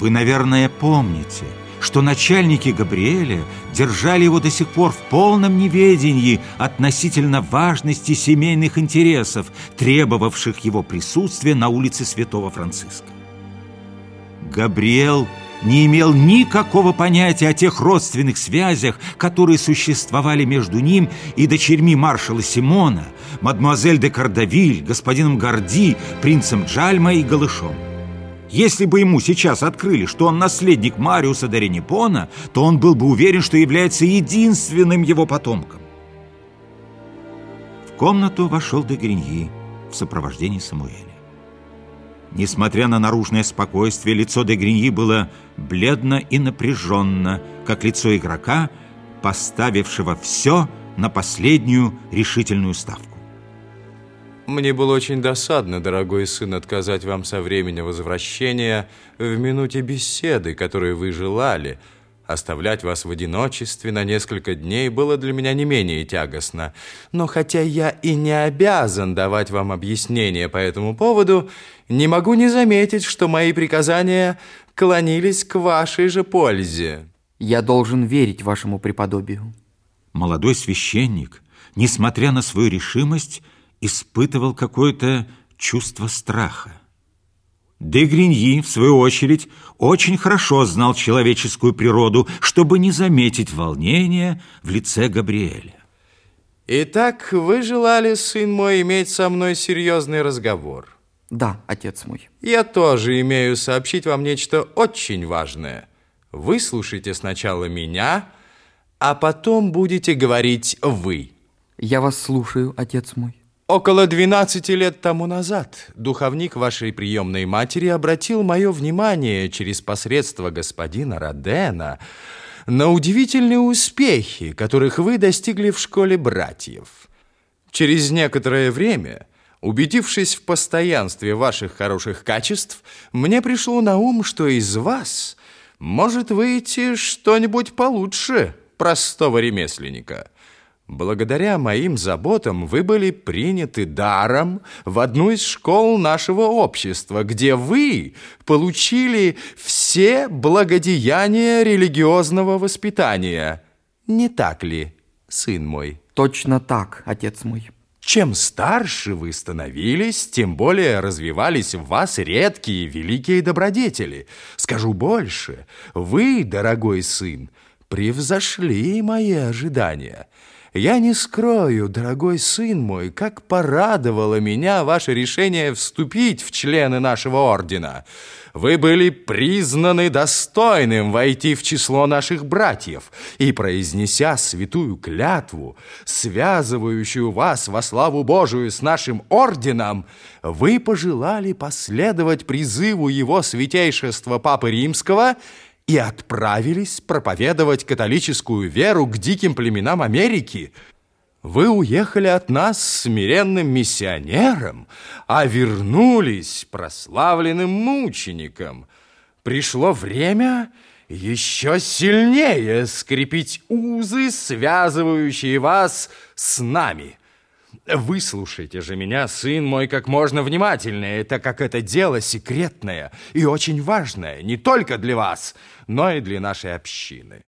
Вы, наверное, помните, что начальники Габриэля держали его до сих пор в полном неведении относительно важности семейных интересов, требовавших его присутствия на улице Святого Франциска. Габриэл не имел никакого понятия о тех родственных связях, которые существовали между ним и дочерьми маршала Симона, мадемуазель де Кардавиль, господином Горди, принцем Джальма и Голышом. Если бы ему сейчас открыли, что он наследник Мариуса де Ренепона, то он был бы уверен, что является единственным его потомком. В комнату вошел де Гриньи в сопровождении Самуэля. Несмотря на наружное спокойствие, лицо де Гриньи было бледно и напряженно, как лицо игрока, поставившего все на последнюю решительную ставку. Мне было очень досадно, дорогой сын, отказать вам со времени возвращения в минуте беседы, которую вы желали – Оставлять вас в одиночестве на несколько дней было для меня не менее тягостно. Но хотя я и не обязан давать вам объяснения по этому поводу, не могу не заметить, что мои приказания клонились к вашей же пользе. Я должен верить вашему преподобию. Молодой священник, несмотря на свою решимость, испытывал какое-то чувство страха. Де Гриньи, в свою очередь, очень хорошо знал человеческую природу, чтобы не заметить волнения в лице Габриэля. Итак, вы желали, сын мой, иметь со мной серьезный разговор? Да, отец мой. Я тоже имею сообщить вам нечто очень важное. Выслушайте сначала меня, а потом будете говорить вы. Я вас слушаю, отец мой. Около 12 лет тому назад духовник вашей приемной матери обратил мое внимание через посредство господина Родена на удивительные успехи, которых вы достигли в школе братьев. Через некоторое время, убедившись в постоянстве ваших хороших качеств, мне пришло на ум, что из вас может выйти что-нибудь получше простого ремесленника – Благодаря моим заботам вы были приняты даром в одну из школ нашего общества, где вы получили все благодеяния религиозного воспитания. Не так ли, сын мой? Точно так, отец мой. Чем старше вы становились, тем более развивались в вас редкие великие добродетели. Скажу больше, вы, дорогой сын, превзошли мои ожидания – я не скрою, дорогой сын мой, как порадовало меня ваше решение вступить в члены нашего ордена. Вы были признаны достойным войти в число наших братьев, и, произнеся святую клятву, связывающую вас во славу Божию с нашим орденом, вы пожелали последовать призыву его святейшества Папы Римского – и отправились проповедовать католическую веру к диким племенам Америки. Вы уехали от нас смиренным миссионером, а вернулись прославленным мучеником. Пришло время еще сильнее скрепить узы, связывающие вас с нами – Выслушайте же меня, сын мой, как можно внимательнее, так как это дело секретное и очень важное не только для вас, но и для нашей общины.